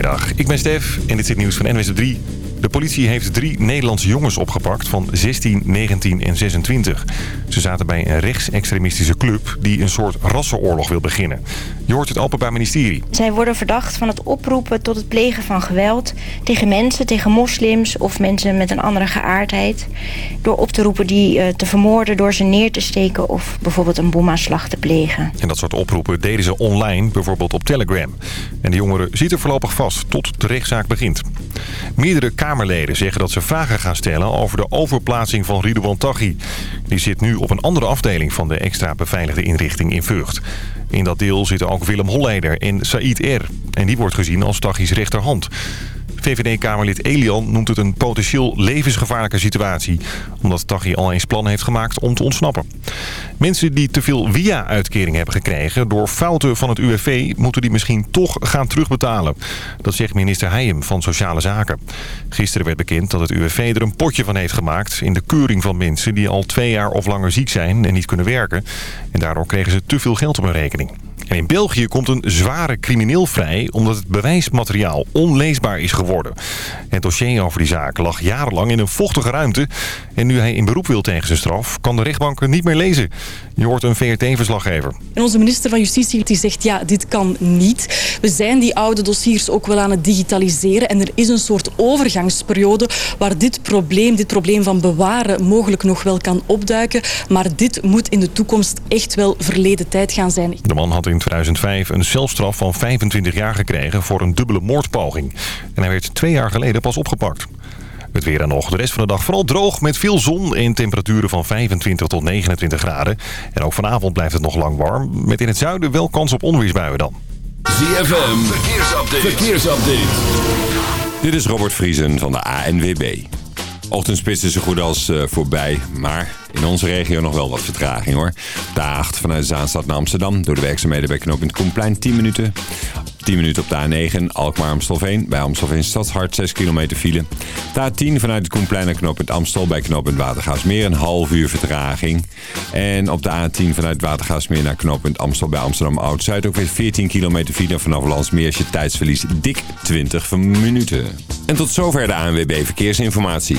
Goedemiddag, ik ben Stef en dit is het nieuws van NWS 3. De politie heeft drie Nederlandse jongens opgepakt van 16, 19 en 26. Ze zaten bij een rechtsextremistische club die een soort rassenoorlog wil beginnen. Je hoort het Openbaar Ministerie. Zij worden verdacht van het oproepen tot het plegen van geweld... tegen mensen, tegen moslims of mensen met een andere geaardheid... door op te roepen die uh, te vermoorden, door ze neer te steken... of bijvoorbeeld een bomaanslag te plegen. En dat soort oproepen deden ze online, bijvoorbeeld op Telegram. En de jongeren zitten voorlopig vast tot de rechtszaak begint. Meerdere Kamerleden zeggen dat ze vragen gaan stellen over de overplaatsing van Ridouan Taghi. Die zit nu op een andere afdeling van de extra beveiligde inrichting in Vught. In dat deel zitten ook Willem Holleder en Said R. En die wordt gezien als Taghi's rechterhand. VVD-Kamerlid Elian noemt het een potentieel levensgevaarlijke situatie... omdat Taghi al eens plan heeft gemaakt om te ontsnappen. Mensen die te veel via-uitkering hebben gekregen door fouten van het UWV... moeten die misschien toch gaan terugbetalen. Dat zegt minister Heijem van Sociale Zaken. Gisteren werd bekend dat het UWV er een potje van heeft gemaakt... in de keuring van mensen die al twee jaar of langer ziek zijn en niet kunnen werken. En daardoor kregen ze te veel geld op hun rekening. En in België komt een zware crimineel vrij omdat het bewijsmateriaal onleesbaar is geworden. Het dossier over die zaak lag jarenlang in een vochtige ruimte. En nu hij in beroep wil tegen zijn straf, kan de rechtbank niet meer lezen. Je hoort een VRT-verslaggever. En onze minister van Justitie die zegt, ja, dit kan niet. We zijn die oude dossiers ook wel aan het digitaliseren. En er is een soort overgangsperiode waar dit probleem, dit probleem van bewaren, mogelijk nog wel kan opduiken. Maar dit moet in de toekomst echt wel verleden tijd gaan zijn. De man had in 2005 een celstraf van 25 jaar gekregen voor een dubbele moordpoging. En hij werd twee jaar geleden pas opgepakt. Het weer en nog. De rest van de dag vooral droog met veel zon en temperaturen van 25 tot 29 graden. En ook vanavond blijft het nog lang warm. Met in het zuiden wel kans op onweersbuien dan. ZFM, verkeersupdate. verkeersupdate. Dit is Robert Vriesen van de ANWB. Ochtendspits is zo goed als uh, voorbij, maar in onze regio nog wel wat vertraging hoor. De A8 vanuit Zaanstad naar Amsterdam door de werkzaamheden bij knooppunt Koenplein 10 minuten. 10 minuten op de A9 Alkmaar-Amstelveen. Bij Amstelveen Stadshart 6 kilometer file. De A10 vanuit het Koenplein naar knooppunt Amstel. Bij knooppunt Watergaasmeer een half uur vertraging. En op de A10 vanuit Watergaasmeer naar knooppunt Amstel bij Amsterdam Oud-Zuid. Ook weer 14 kilometer file. Vanaf Landsmeersje tijdsverlies dik 20 minuten. En tot zover de ANWB Verkeersinformatie.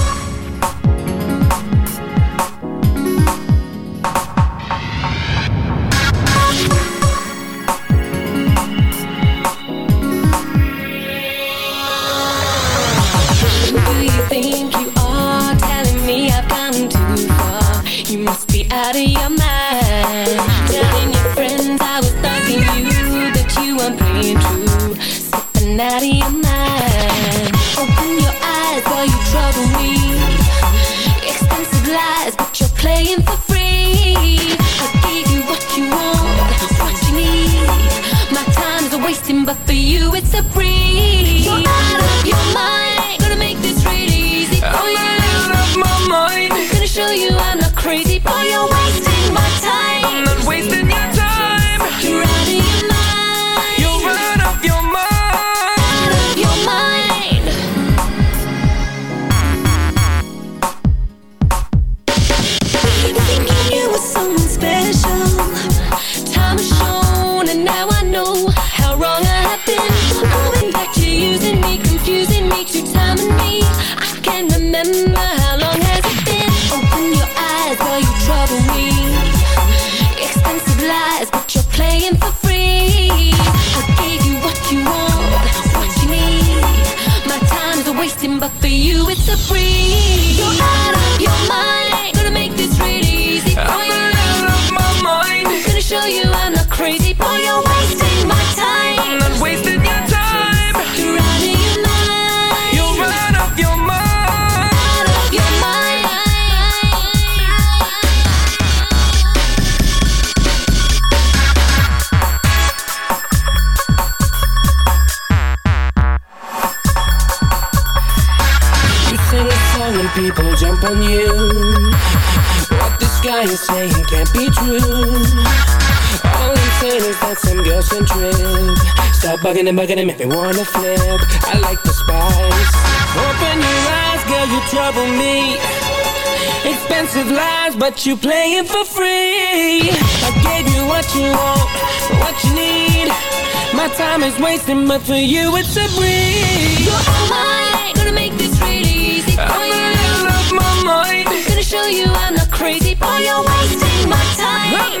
Out of your mind. Telling your friends I was thugging you, that you weren't playing true. Slipping out of your mind. Open your eyes while you trouble me. Expensive lies, but you're playing for free. I gave you what you want, what you need. My time is wasting, but for you it's a breeze. You're out of your mind. Bugging and bugging and make me wanna flip. I like the spice. Open your eyes, girl, you trouble me. Expensive lies, but you play it for free. I gave you what you want, what you need. My time is wasting, but for you it's a breeze. You're all mine, gonna make this really easy for I'm you. gonna lose my mind. Gonna show you I'm not crazy, boy. You're wasting my time.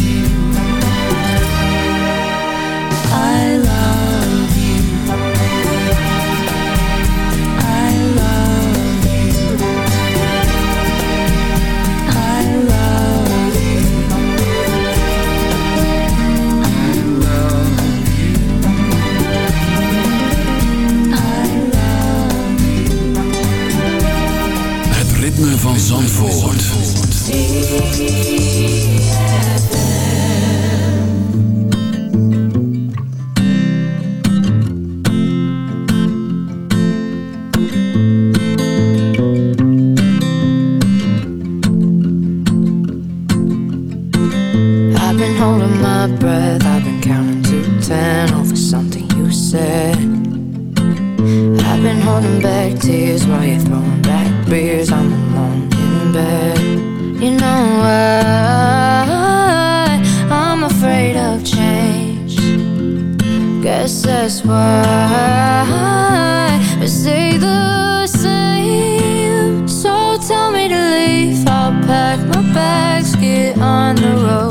back tears while you're throwing back beers. I'm alone in bed. You know why I'm afraid of change. Guess that's why we stay the same. So tell me to leave. I'll pack my bags, get on the road.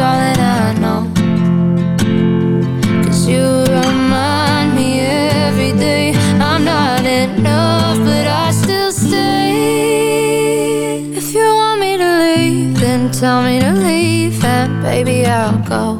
Do, that I know. Cause you remind me every day I'm not enough, but I still stay. If you want me to leave, then tell me to leave, and baby, I'll go.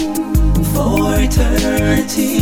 Eternity.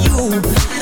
You